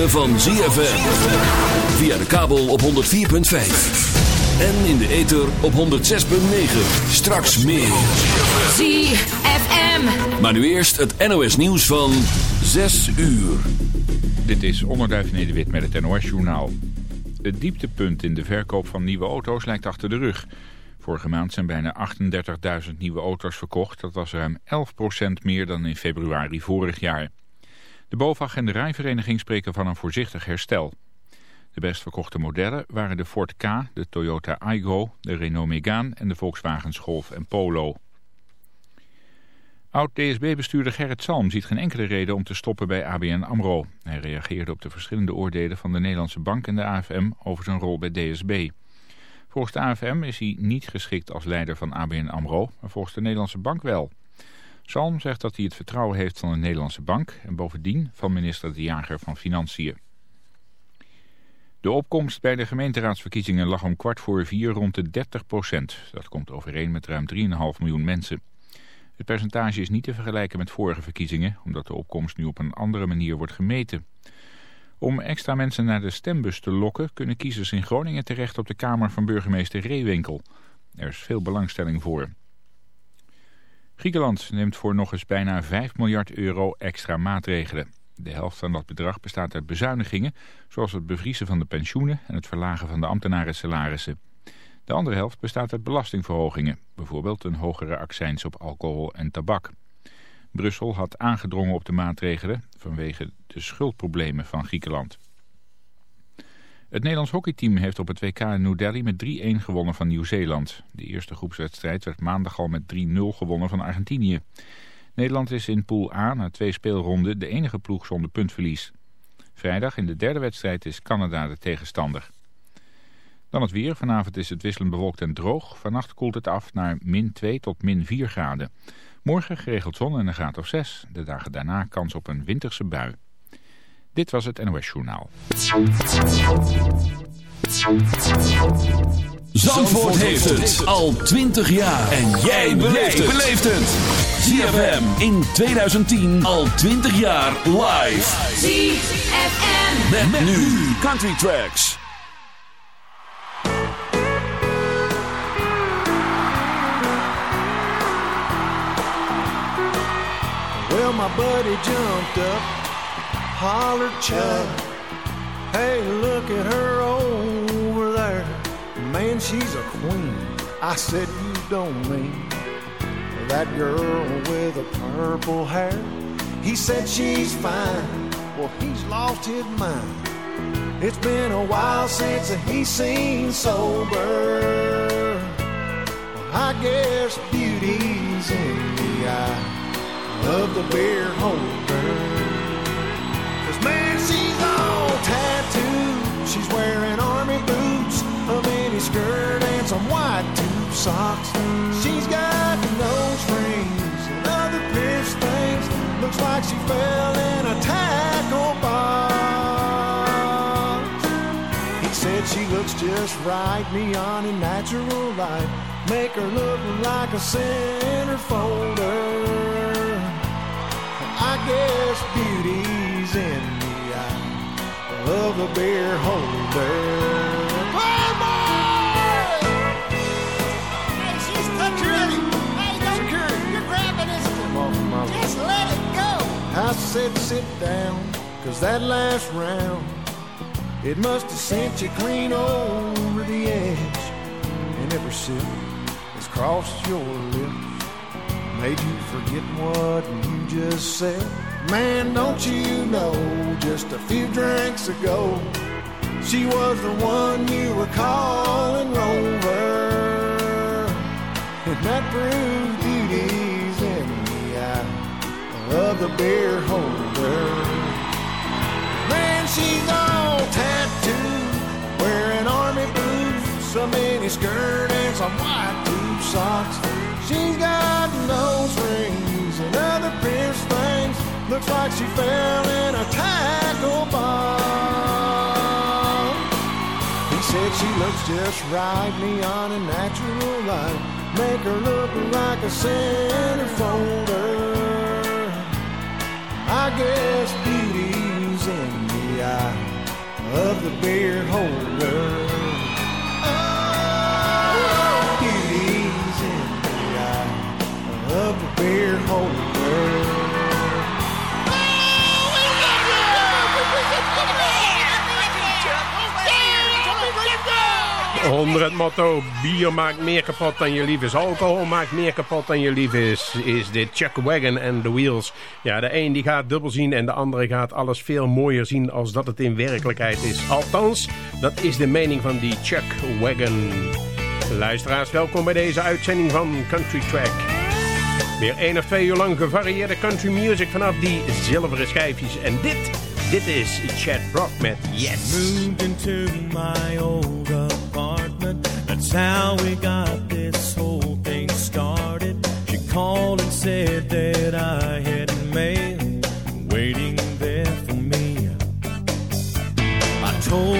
Ritme van ZFM. Via de kabel op 104.5. En in de ether op 106.9. Straks meer. ZFM. Maar nu eerst het NOS nieuws van 6 uur. Dit is Onderduif Nederwit met het NOS Journaal. Het dieptepunt in de verkoop van nieuwe auto's lijkt achter de rug. Vorige maand zijn bijna 38.000 nieuwe auto's verkocht. Dat was ruim 11% meer dan in februari vorig jaar. De BOVAG en de Rijvereniging spreken van een voorzichtig herstel. De best verkochte modellen waren de Ford K, de Toyota Aygo, de Renault Megane en de Volkswagen Golf en Polo. Oud-DSB-bestuurder Gerrit Salm ziet geen enkele reden om te stoppen bij ABN AMRO. Hij reageerde op de verschillende oordelen van de Nederlandse Bank en de AFM over zijn rol bij DSB. Volgens de AFM is hij niet geschikt als leider van ABN AMRO, maar volgens de Nederlandse Bank wel. Salm zegt dat hij het vertrouwen heeft van de Nederlandse Bank en bovendien van minister De Jager van Financiën. De opkomst bij de gemeenteraadsverkiezingen lag om kwart voor vier rond de 30 procent. Dat komt overeen met ruim 3,5 miljoen mensen. Het percentage is niet te vergelijken met vorige verkiezingen, omdat de opkomst nu op een andere manier wordt gemeten. Om extra mensen naar de stembus te lokken, kunnen kiezers in Groningen terecht op de kamer van burgemeester Reewinkel. Er is veel belangstelling voor. Griekenland neemt voor nog eens bijna 5 miljard euro extra maatregelen. De helft van dat bedrag bestaat uit bezuinigingen, zoals het bevriezen van de pensioenen en het verlagen van de ambtenaren salarissen. De andere helft bestaat uit belastingverhogingen, bijvoorbeeld een hogere accijns op alcohol en tabak. Brussel had aangedrongen op de maatregelen vanwege de schuldproblemen van Griekenland. Het Nederlands hockeyteam heeft op het WK in New Delhi met 3-1 gewonnen van Nieuw-Zeeland. De eerste groepswedstrijd werd maandag al met 3-0 gewonnen van Argentinië. Nederland is in pool A na twee speelronden de enige ploeg zonder puntverlies. Vrijdag in de derde wedstrijd is Canada de tegenstander. Dan het weer. Vanavond is het wisselend bewolkt en droog. Vannacht koelt het af naar min 2 tot min 4 graden. Morgen geregeld zon en een graad of 6. De dagen daarna kans op een winterse bui. Dit was het NOS Journaal. Zandvoort heeft het al 20 jaar. En jij beleeft het. ZFM in 2010 al 20 jaar live. ZFM. Met, nu Country Tracks. Well, my buddy jumped up, hollered, Chud. Hey, look at her over there. Man, she's a queen. I said, You don't mean that girl with the purple hair? He said, She's fine. Well, he's lost his mind. It's been a while since he's seen sober. I guess beauty's in the eye of the beer holder. She's wearing army boots, a mini skirt, and some white tube socks. She's got nose rings and other pierced things. Looks like she fell in a tackle box. He said she looks just right, neon and natural light. Make her look like a centerfolder. I guess beauty's in of the beer holder. Hey, boy! Hey, she's security. Hey, don't, Security. you're grabbing his. Come off my Just let it go. I said sit down, cause that last round, it must have sent you clean over the edge. And every sip has crossed your lips, made you forget what you just said. Man, don't you know, just a few drinks ago, she was the one you were calling Rover. And that proves beauty's in the eye of the beer holder. Man, she's all tattooed, wearing army boots, a mini skirt, and some white tube socks. She's got nose rings and other pierced things. Looks like she fell in a tackle bomb. He said she looks just right, neon and natural light. Make her look like a centerfolder. I guess beauty's in the eye of the beer holder. Oh, beauty's in the eye of the beer holder. 100 motto, bier maakt meer kapot dan je lief is. Alcohol maakt meer kapot dan je lief is. Is dit Chuck Wagon en The Wheels. Ja, de een die gaat dubbel zien en de andere gaat alles veel mooier zien als dat het in werkelijkheid is. Althans, dat is de mening van die Chuck Wagon. Luisteraars, welkom bij deze uitzending van Country Track. Weer één of twee uur lang gevarieerde country music vanaf die zilveren schijfjes. En dit, dit is Chad Brock met Yes. Moved into my old. That's how we got this whole thing started. She called and said that I had mail waiting there for me. I told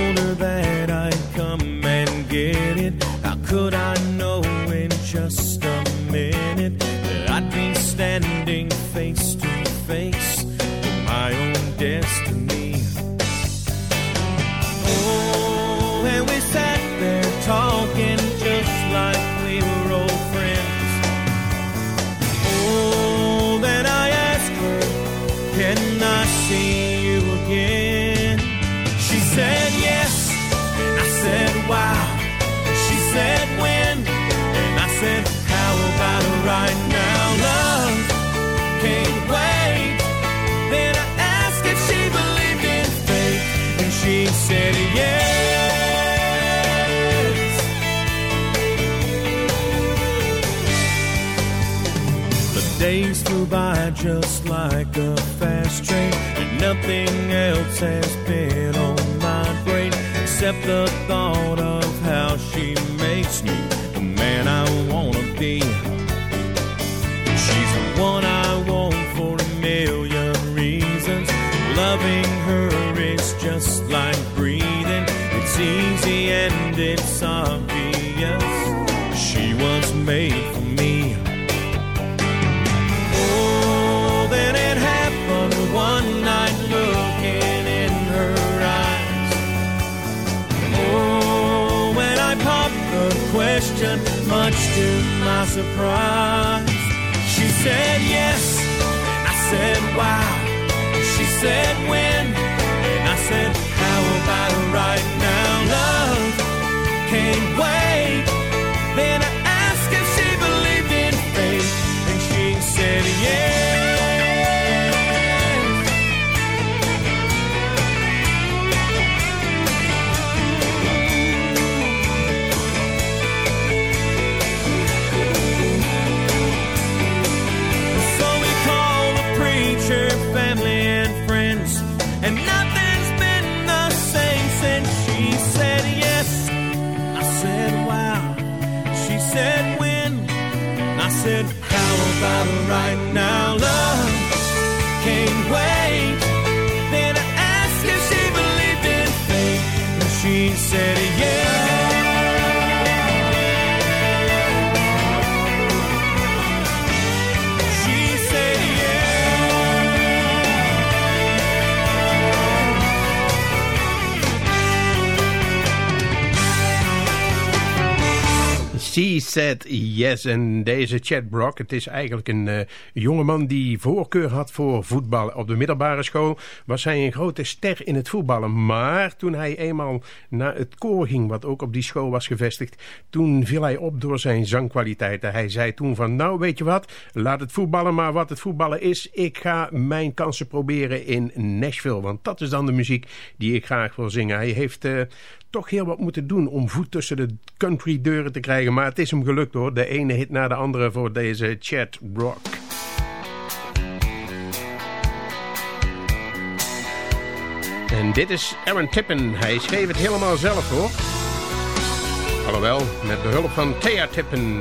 by just like a fast train, and nothing else has been on my brain except the thought of how she makes me the man I wanna be. She's the one I want for a million reasons. Loving her is just like breathing. It's easy and it's obvious. She was made question, much to my surprise, she said yes. And I said wow. She said when, and I said how about right now, love? Can't wait. Then I asked if she believed in fate, and she said yes. Said, how about right now, love? Can't wait. Then I asked if she believed in fate. And she said, She said yes. En deze Chad Brock, het is eigenlijk een uh, jongeman die voorkeur had voor voetbal. Op de middelbare school was hij een grote ster in het voetballen. Maar toen hij eenmaal naar het koor ging, wat ook op die school was gevestigd... toen viel hij op door zijn zangkwaliteiten. Hij zei toen van, nou weet je wat, laat het voetballen maar wat het voetballen is. Ik ga mijn kansen proberen in Nashville. Want dat is dan de muziek die ik graag wil zingen. Hij heeft... Uh, toch heel wat moeten doen om voet tussen de country deuren te krijgen. Maar het is hem gelukt hoor. De ene hit na de andere voor deze Chad Brock. En dit is Aaron Tippen. Hij schreef het helemaal zelf hoor. Alhoewel, met behulp van Thea Tippen.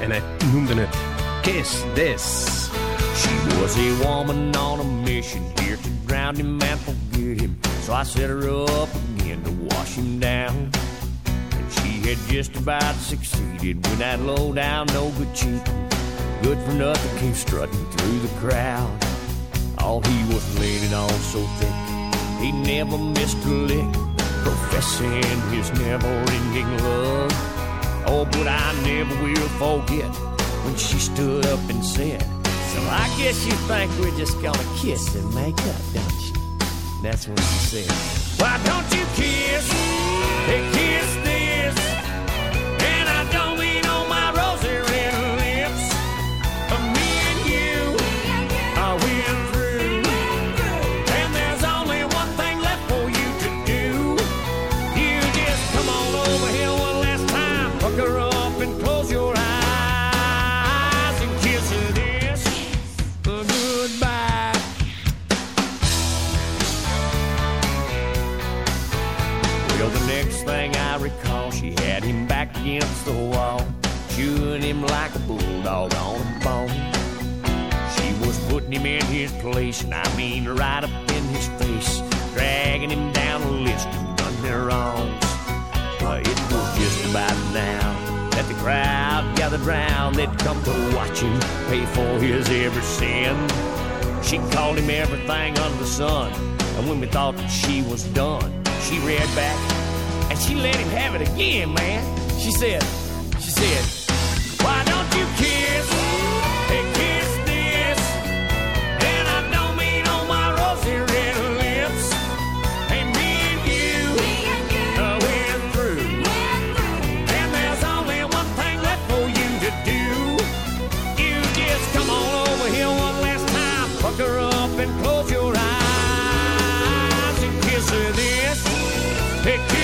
En hij noemde het Kiss This. She was a woman on a mission here to drown him and him. So I set her up again to wash him down. And she had just about succeeded when that low down, no good cheap, good for nothing came strutting through the crowd. All he was leaning on so thick, he never missed a lick. professing his never-ending love. Oh, but I never will forget when she stood up and said, So I guess you think we're just gonna kiss and make up, don't you? That's when she said, Why don't you kiss? Hey, kiss against the wall, chewing him like a bulldog on a bone. She was putting him in his place, and I mean right up in his face, dragging him down a list of done their wrongs. Uh, it was just about now that the crowd gathered round. They'd come to watch him pay for his every sin. She called him everything under the sun, and when we thought that she was done, she read back she let him have it again, man. She said, she said, why don't you kiss? Hey, kiss this. And I don't mean on my rosy red lips. Hey, me and you, uh, we're through. And there's only one thing left for you to do. You just come on over here one last time. Fuck her up and close your eyes and kiss her this. Hey, kiss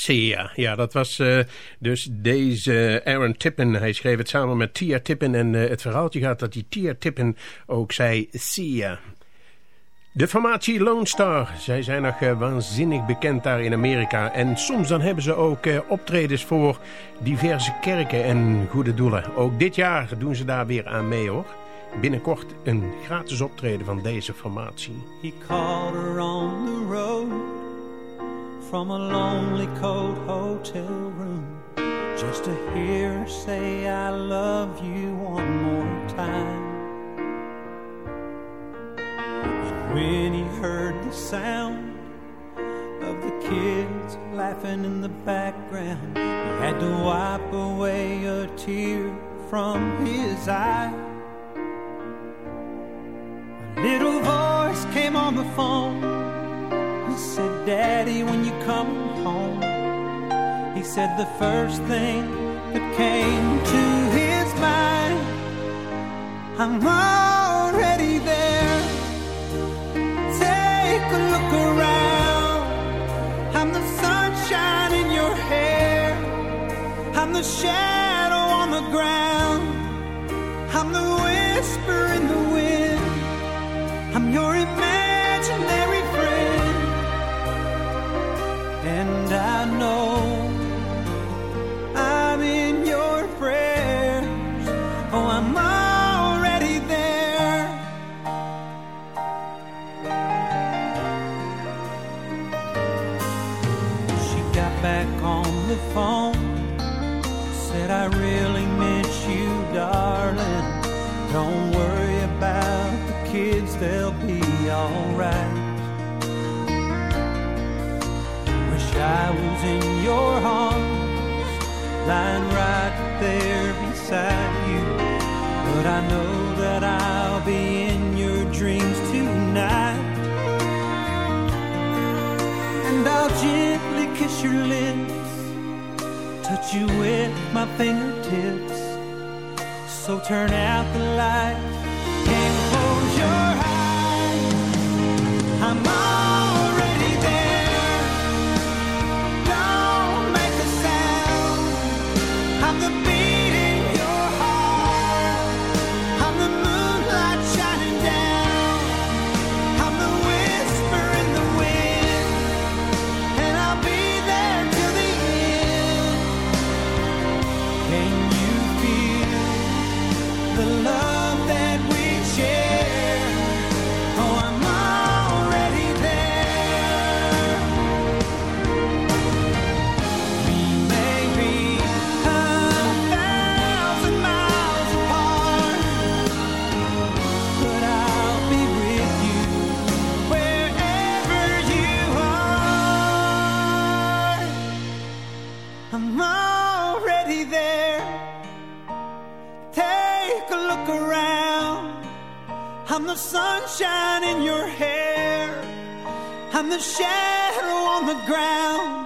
Sia, ja, dat was eh, dus deze Aaron Tippen. Hij schreef het samen met Tia Tippen en eh, het verhaaltje gaat dat die Tia Tippen ook zei Sia. De formatie Lone Star, zij zijn nog eh, waanzinnig bekend daar in Amerika. En soms dan hebben ze ook optredens voor diverse kerken en goede doelen. Ook dit jaar doen ze daar weer aan mee hoor. Binnenkort een gratis optreden van deze formatie. He called her on the road from a lonely, cold hotel room just to hear her say, I love you one more time. And when he heard the sound of the kids laughing in the background, he had to wipe away a tear from his eye. A little voice came on the phone. Said the first thing that came to his mind, I'm already there. Take a look around. I'm the sunshine in your hair. I'm the shadow on the ground. I'm the whisper in the lying right there beside you. But I know that I'll be in your dreams tonight. And I'll gently kiss your lips, touch you with my fingertips. So turn out the light came sunshine in your hair. I'm the shadow on the ground.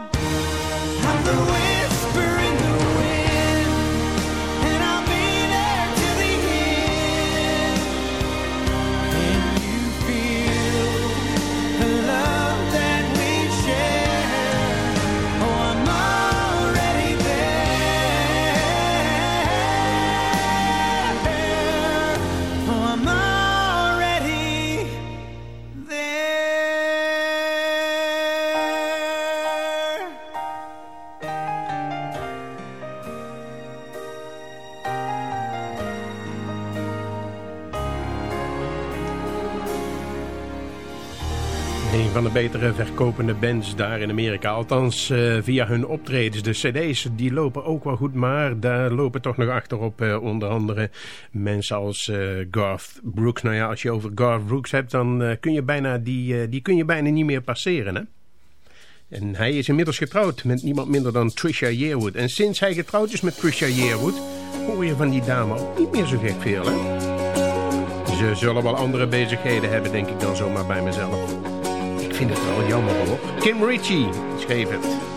Van de betere verkopende bands daar in Amerika. Althans, eh, via hun optredens. De cd's die lopen ook wel goed. Maar daar lopen toch nog achterop eh, onder andere mensen als eh, Garth Brooks. Nou ja, als je over Garth Brooks hebt, dan kun je bijna die, die kun je bijna niet meer passeren. Hè? En hij is inmiddels getrouwd met niemand minder dan Trisha Yearwood. En sinds hij getrouwd is met Trisha Yearwood... hoor je van die dame ook niet meer zo gek veel, hè? Ze zullen wel andere bezigheden hebben, denk ik dan zomaar bij mezelf. Vind het wel jammer hoor. Kim Ritchie schreef het.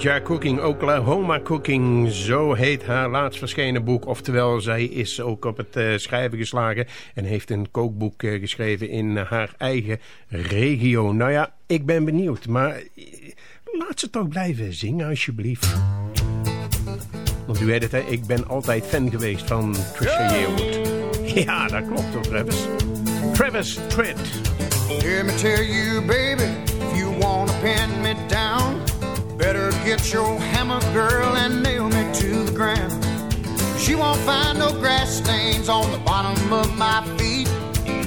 Georgia Cooking, Oklahoma Cooking, zo heet haar laatst verschenen boek. Oftewel, zij is ook op het eh, schrijven geslagen en heeft een kookboek eh, geschreven in haar eigen regio. Nou ja, ik ben benieuwd, maar eh, laat ze toch blijven zingen alsjeblieft. Want u weet het, hè, ik ben altijd fan geweest van Trisha Yearwood. Ja, dat klopt hoor, Travis. Travis Tritt. Let me tell you, baby, if you wanna pin me down, better get your hammer, girl, and nail me to the ground. She won't find no grass stains on the bottom of my feet.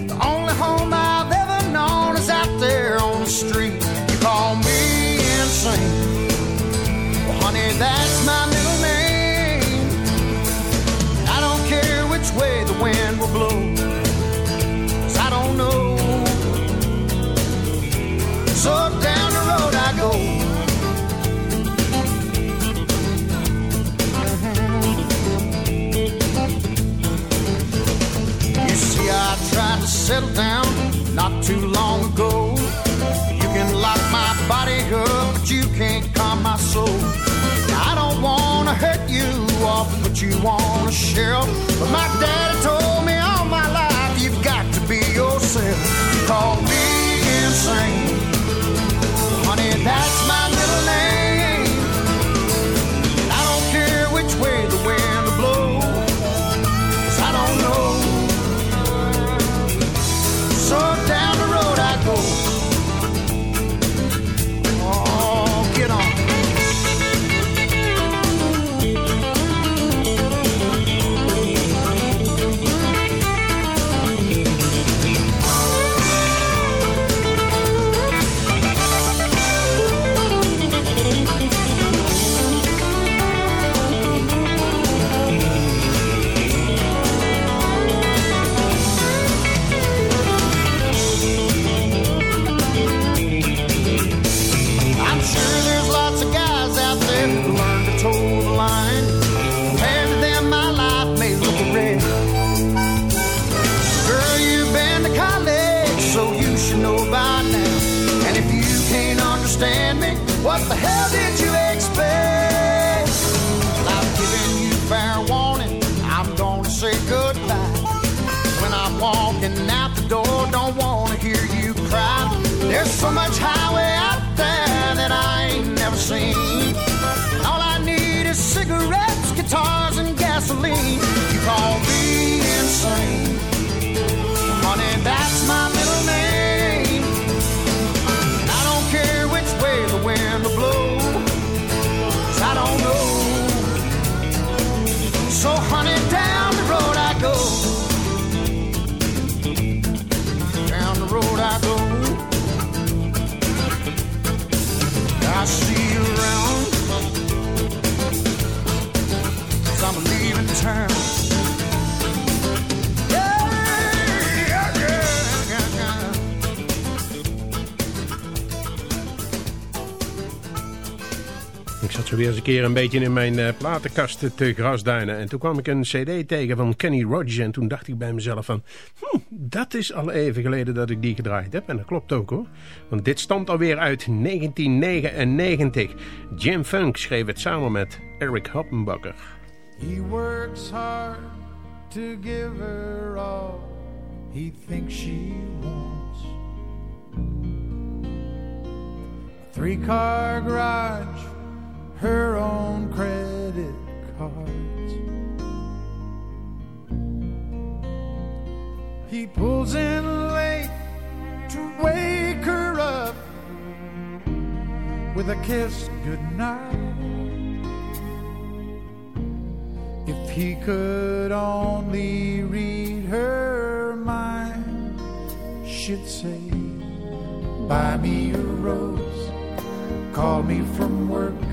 The only home I've ever known is out there on the street. You call me insane. Well, honey, that's my middle name. I don't care which way the wind will blow. Down not too long ago. You can lock my body up, but you can't calm my soul. I don't wanna hurt you off, but you wanna share. But my daddy told me all my life, you've got to be yourself. You call me insane, honey, that's my and weer eens een keer een beetje in mijn eh, platenkast te grasduinen. En toen kwam ik een cd tegen van Kenny Rogers. En toen dacht ik bij mezelf van... Hm, dat is al even geleden dat ik die gedraaid heb. En dat klopt ook hoor. Want dit stamt alweer uit 1999. Jim Funk schreef het samen met Eric Hoppenbakker. He works hard to give her all he thinks she wants. Three car garage, her own credit cards. He pulls in late to wake her up with a kiss goodnight. If he could only read her mind, she'd say, Buy me a rose, call me from work,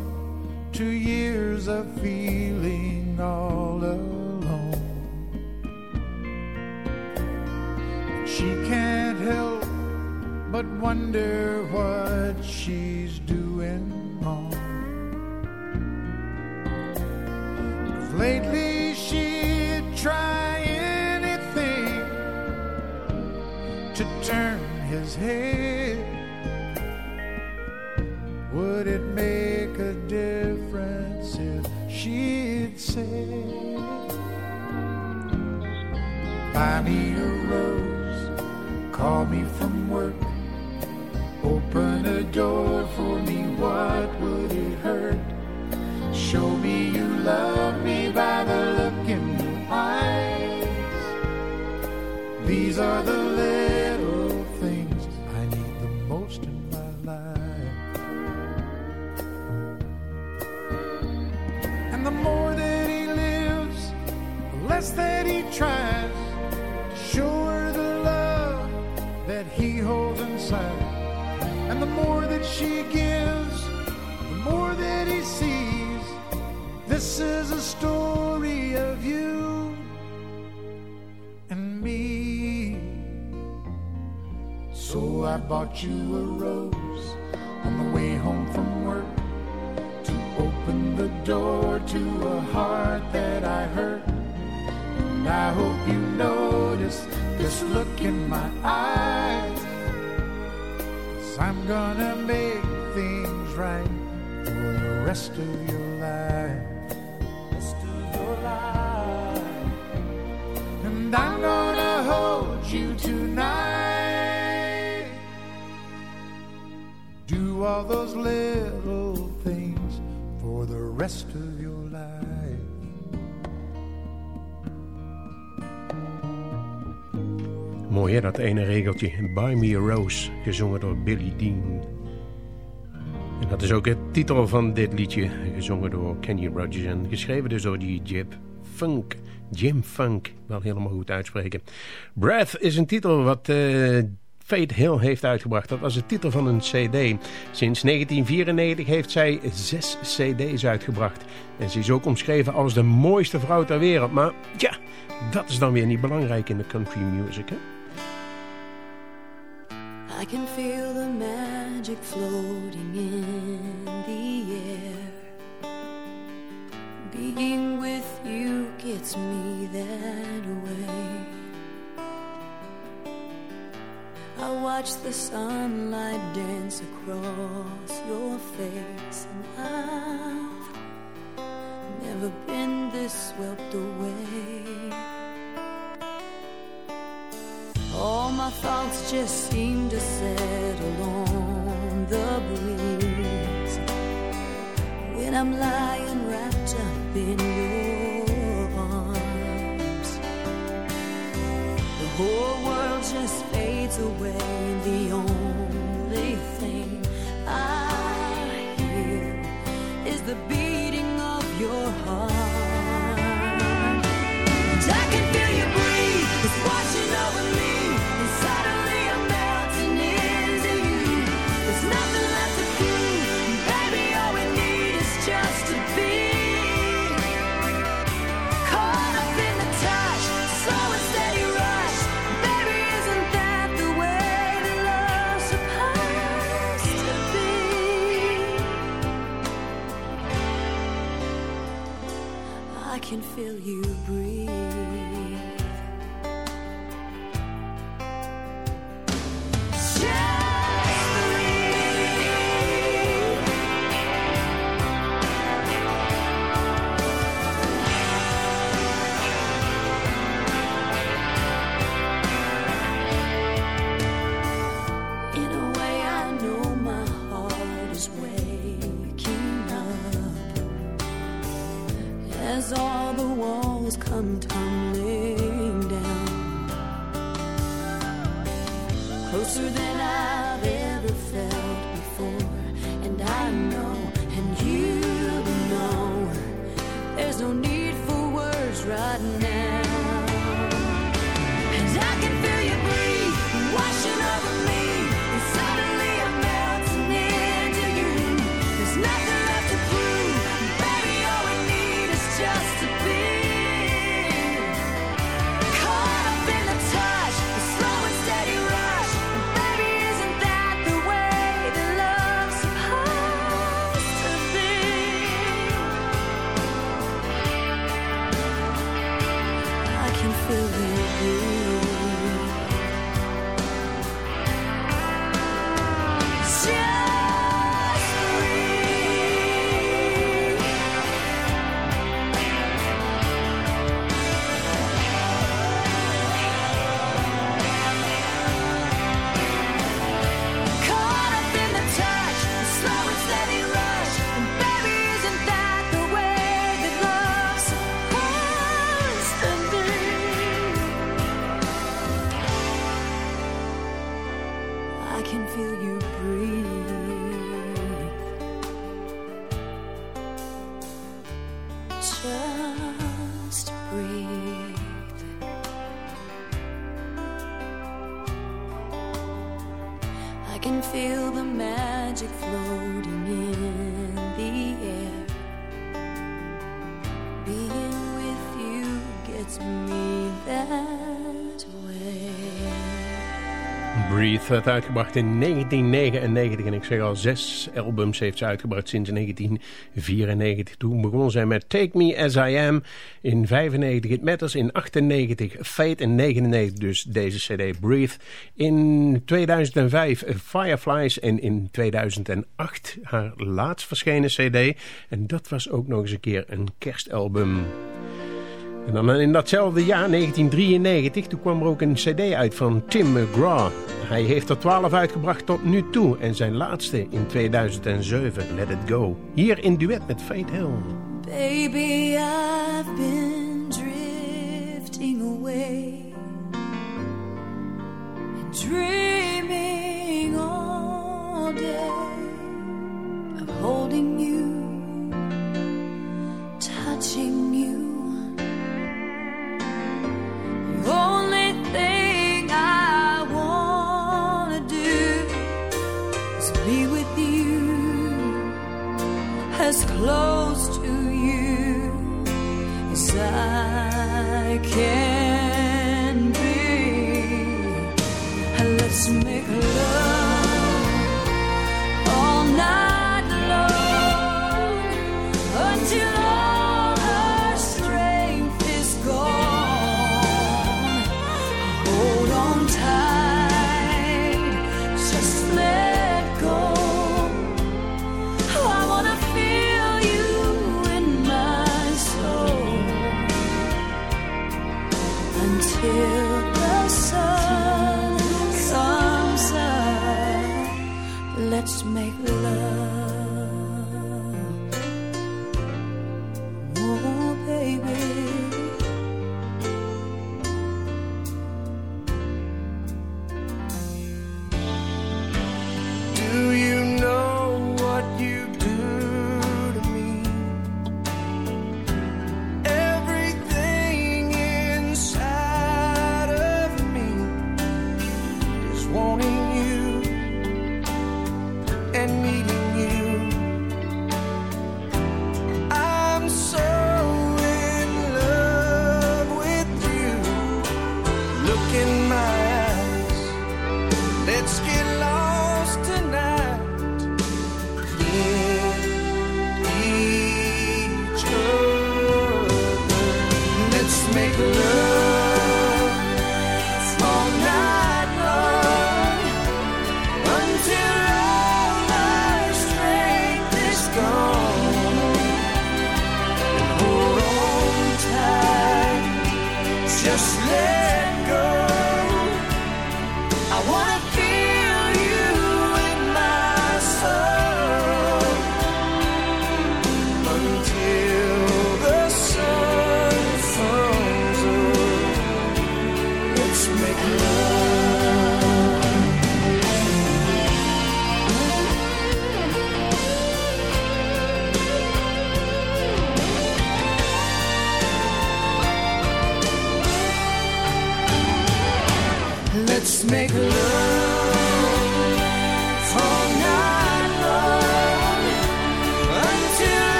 to years of feeling all alone. She can't help but wonder what she's doing wrong. lately Buy me a rose, call me from work, open a door for me, what would it hurt? Show me you love me by the look in your eyes. These are the she gives, the more that he sees. This is a story of you and me. So I bought you a rose on the way home from work to open the door to a heart that I hurt. And I hope you notice this look in my eyes. Cause I'm gonna make things right for the rest of your life. Rest of your life. And I'm gonna hold you tonight. Do all those little things for the rest of Mooi hè, dat ene regeltje. Buy Me a Rose, gezongen door Billy Dean. En dat is ook het titel van dit liedje, gezongen door Kenny Rogers en geschreven dus door die Jim Funk. Jim Funk, wel helemaal goed uitspreken. Breath is een titel wat eh, Fate Hill heeft uitgebracht. Dat was de titel van een cd. Sinds 1994 heeft zij zes cd's uitgebracht. En ze is ook omschreven als de mooiste vrouw ter wereld. Maar ja, dat is dan weer niet belangrijk in de country music, hè? I can feel the magic floating in the air. Being with you gets me that way. I watch the sunlight dance across your face, and I've never been this swept away. All my thoughts just seem to settle on the breeze when I'm lying wrapped up in your arms. The whole world just fades away. The only thing I Werd uitgebracht in 1999 en ik zeg al zes albums heeft ze uitgebracht sinds 1994. Toen begon zij met Take Me As I Am in 95, It Matters in 98, Fate in 99 dus deze cd Breathe. In 2005 Fireflies en in 2008 haar laatst verschenen cd en dat was ook nog eens een keer een kerstalbum. En dan in datzelfde jaar, 1993, toen kwam er ook een cd uit van Tim McGraw. Hij heeft er 12 uitgebracht tot nu toe en zijn laatste in 2007, Let It Go. Hier in duet met Fate Hill. Baby, I've been drifting away dreaming all day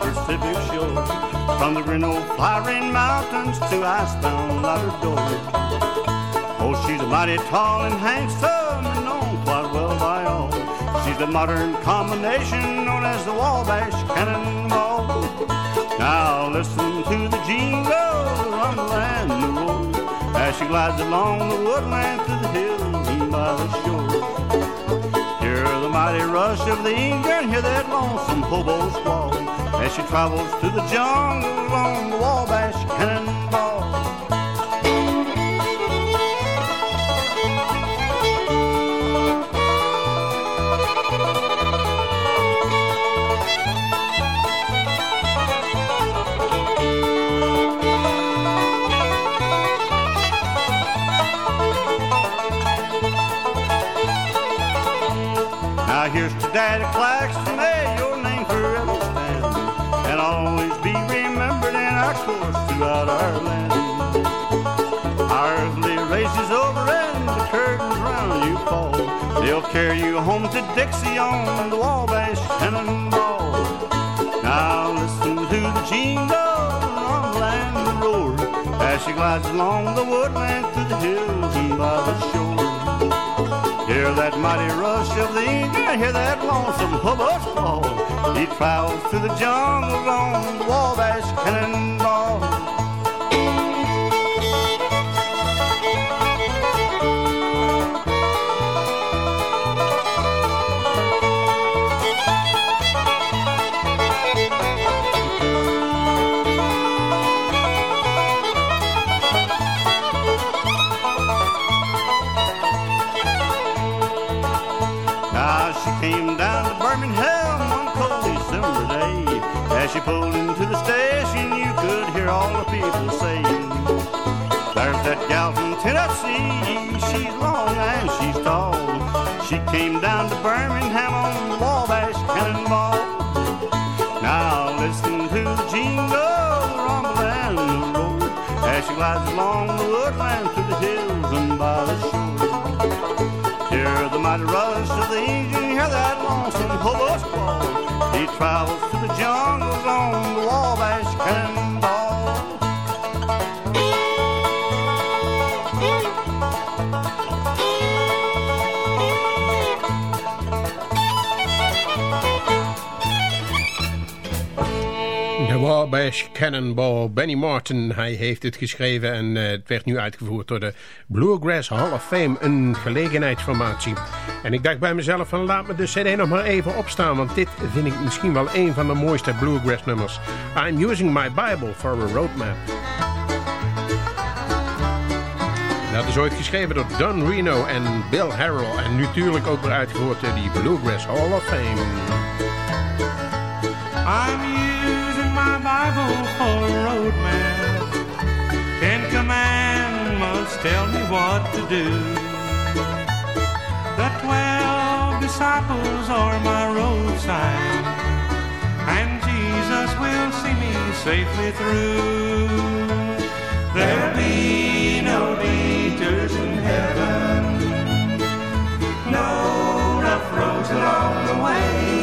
Pacific shore. From the Reno Flying Mountains to icebound Labrador. Oh, she's a mighty tall and handsome and known quite well by all. She's the modern combination known as the Wabash Cannonball. Now listen to the jingle, on the land, as she glides along the woodland to the hills and by the shore. Hear the mighty rush of the Indian, hear that lonesome hobo squall, as she travels through the jungle on the Wabash Cannonball. Now here's to Daddy Claxton, They'll carry you home to Dixie on the Wabash Cannonball. Now listen to the jingle on land roar as she glides along the woodland to the hills and by the shore. Hear that mighty rush of the Indian, hear that lonesome hobo squall. He travels through the jungle on the Wabash Cannonball. Hear all the people saying, There's that gal from Tennessee, she's long and she's tall. She came down to Birmingham on the Wabash Cannonball. Now listen to the jingle, the rumble and the roar, as she glides along the woodland through the hills and by the shore. Hear the mighty rush of the engine, hear that lonesome hobo squall. He travels through the jungles on the Wabash Cannonball. De Wabash Cannonball, Benny Martin, hij heeft het geschreven en eh, het werd nu uitgevoerd door de Bluegrass Hall of Fame, een gelegenheidsformatie. En ik dacht bij mezelf van laat me de cd nog maar even opstaan, want dit vind ik misschien wel een van de mooiste bluegrass nummers. I'm using my Bible for a roadmap. Dat is ooit geschreven door Don Reno en Bill Harrell en natuurlijk ook weer uitgevoerd door die Bluegrass Hall of Fame. I'm my Bible for a roadmap. Ten commandments tell me what to do. The twelve disciples are my road sign, and Jesus will see me safely through. There'll be no detours in heaven, no rough roads along the way.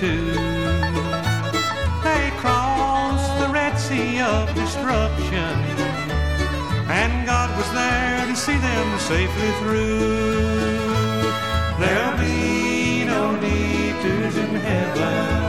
They crossed the Red Sea of destruction, and God was there to see them safely through. There'll be no detours in heaven,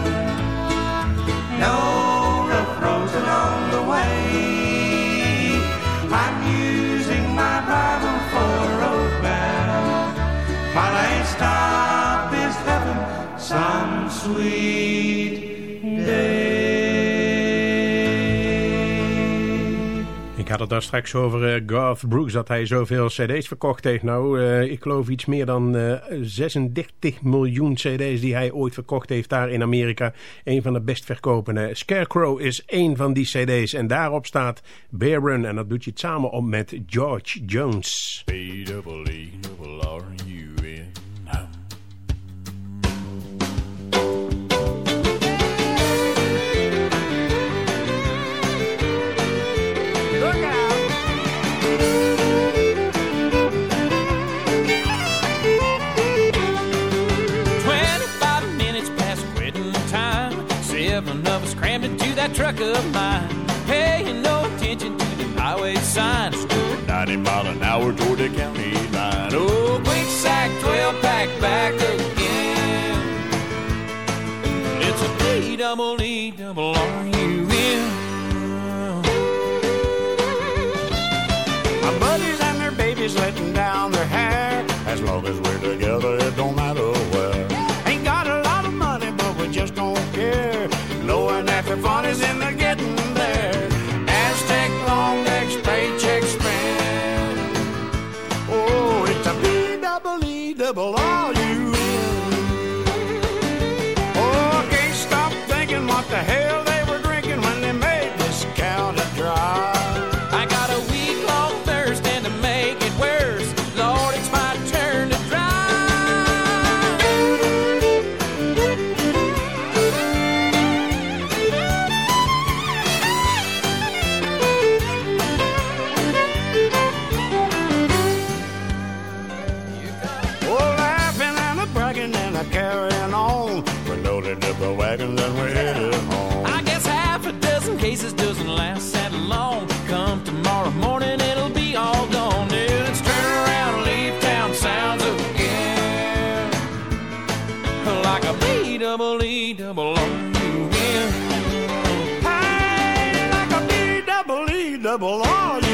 had het daar straks over uh, Garth Brooks, dat hij zoveel cd's verkocht heeft. Nou, uh, ik geloof iets meer dan uh, 36 miljoen cd's die hij ooit verkocht heeft daar in Amerika. Een van de best verkopende. Scarecrow is één van die cd's en daarop staat Bear Run. En dat doet je het samen op met George Jones. That truck of mine, paying no attention to the highway sign. 90 mile an hour toward the county line. Oh, quick sack, 12 pack back again. It's a B double E double Like a B double E double R U N. Hey, like a B double E double U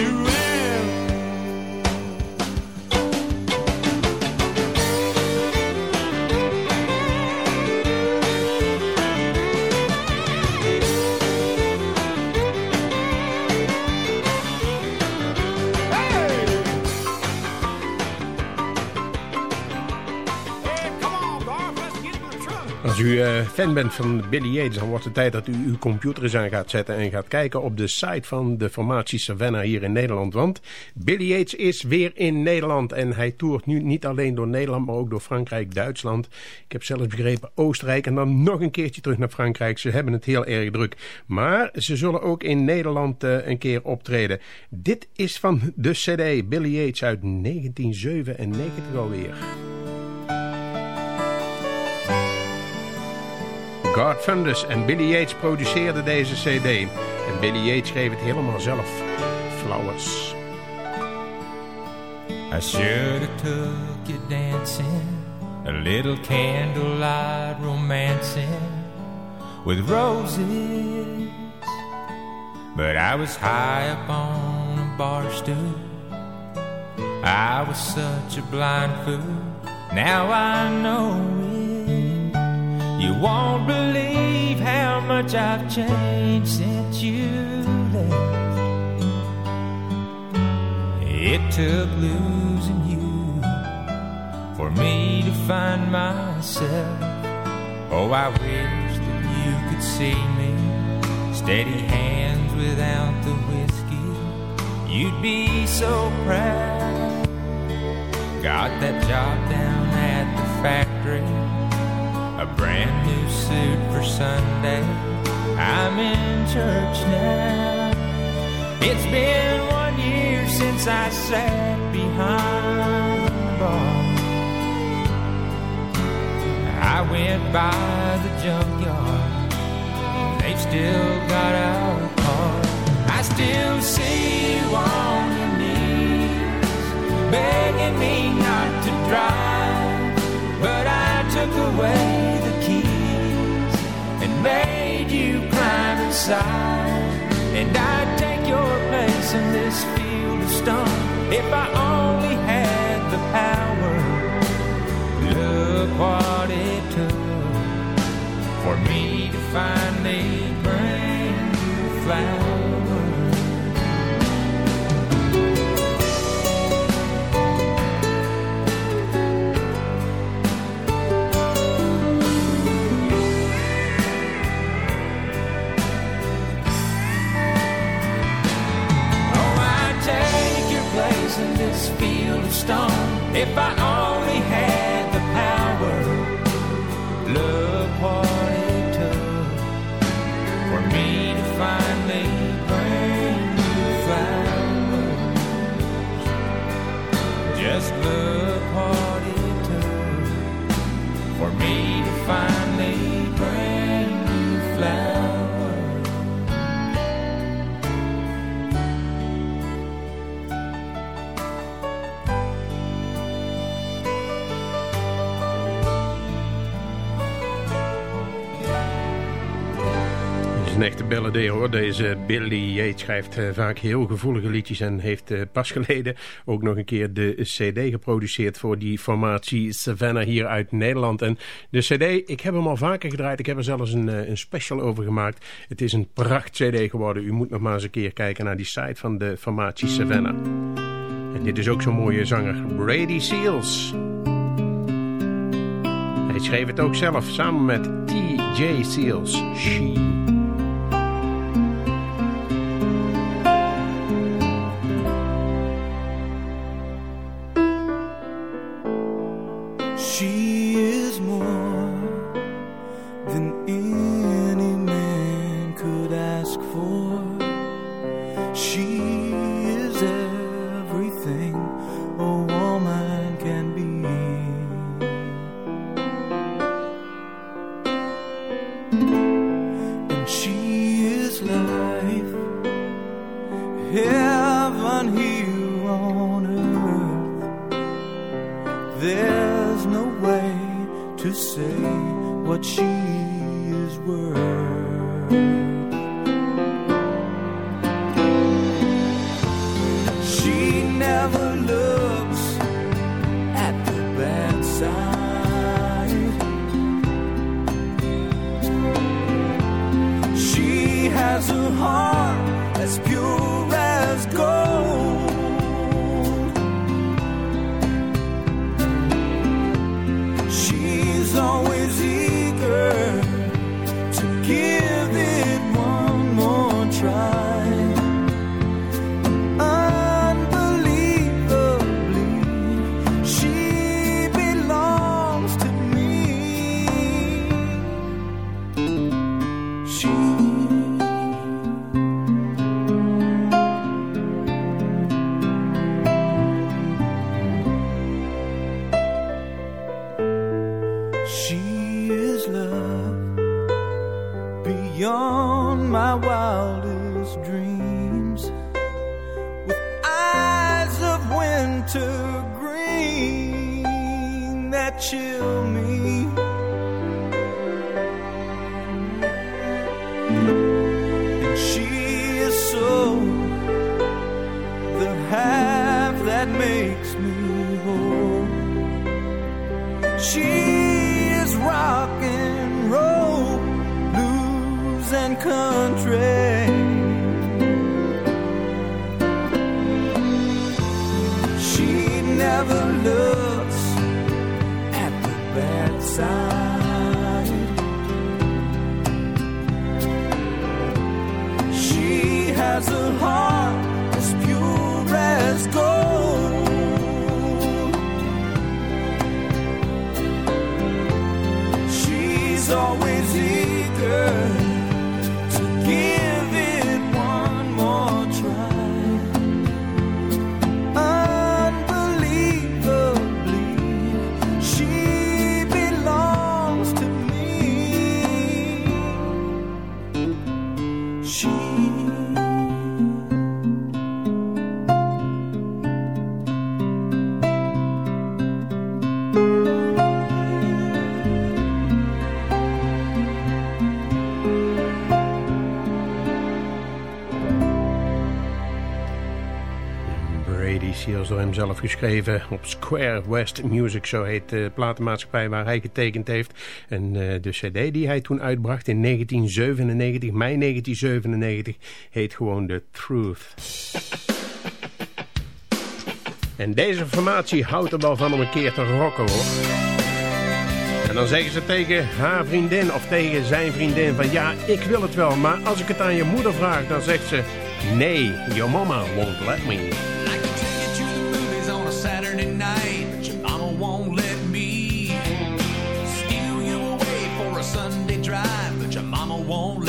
Als u uh, fan bent van Billy Yates, dan wordt het tijd dat u uw computer eens aan gaat zetten en gaat kijken op de site van de formatie Savannah hier in Nederland. Want Billy Yates is weer in Nederland en hij toert nu niet alleen door Nederland, maar ook door Frankrijk, Duitsland. Ik heb zelfs begrepen Oostenrijk en dan nog een keertje terug naar Frankrijk. Ze hebben het heel erg druk. Maar ze zullen ook in Nederland uh, een keer optreden. Dit is van de cd Billy Yates uit 1997 alweer. Garth Funders en Billy Yates produceerden deze cd. En Billy Yates schreef het helemaal zelf. Flowers. I should have took you dancing, a little candlelight romancing with roses. But I was high up on a bar stool. I was such a blind fool. Now I know it. You won't believe how much I've changed since you left. It took losing you for me to find myself. Oh, I wish that you could see me. Steady hands without the whiskey. You'd be so proud. Got that job down at the factory. A brand new suit for Sunday. I'm in church now. It's been one year since I sat behind the bar. I went by the junkyard. They've still got our car. I still see you on your knees, begging me not to drive. But I took away made you climb inside. And I'd take your place in this field of stone if I only had the power. Look what it took for me to find a brand new stone. If I een echte balladeer hoor. Deze Billy Yates schrijft uh, vaak heel gevoelige liedjes en heeft uh, pas geleden ook nog een keer de cd geproduceerd voor die formatie Savannah hier uit Nederland. En de cd, ik heb hem al vaker gedraaid, ik heb er zelfs een, uh, een special over gemaakt. Het is een pracht cd geworden. U moet nog maar eens een keer kijken naar die site van de formatie Savannah. En dit is ook zo'n mooie zanger, Brady Seals. Hij schreef het ook zelf samen met T.J. Seals, She. 情 door hemzelf geschreven op Square West Music, zo heet de platenmaatschappij waar hij getekend heeft. En uh, de cd die hij toen uitbracht in 1997, mei 1997, heet gewoon The Truth. En deze formatie houdt er wel van om een keer te rocken hoor. En dan zeggen ze tegen haar vriendin of tegen zijn vriendin van ja, ik wil het wel, maar als ik het aan je moeder vraag, dan zegt ze nee, your mama won't let me. night, but your mama won't let me. Steal you away for a Sunday drive, but your mama won't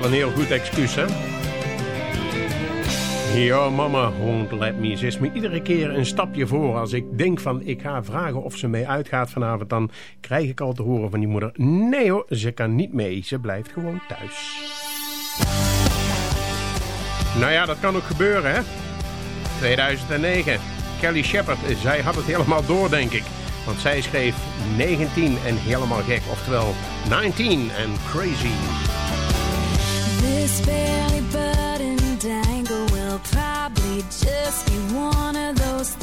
wel een heel goed excuus, hè? Ja mama won't let me. Ze is me iedere keer een stapje voor. Als ik denk van ik ga vragen of ze mee uitgaat vanavond... dan krijg ik al te horen van die moeder... nee hoor, ze kan niet mee. Ze blijft gewoon thuis. Nou ja, dat kan ook gebeuren, hè? 2009. Kelly Shepard, zij had het helemaal door, denk ik. Want zij schreef 19 en helemaal gek. Oftewel 19 en crazy. this barely burdened angle will probably just be one of those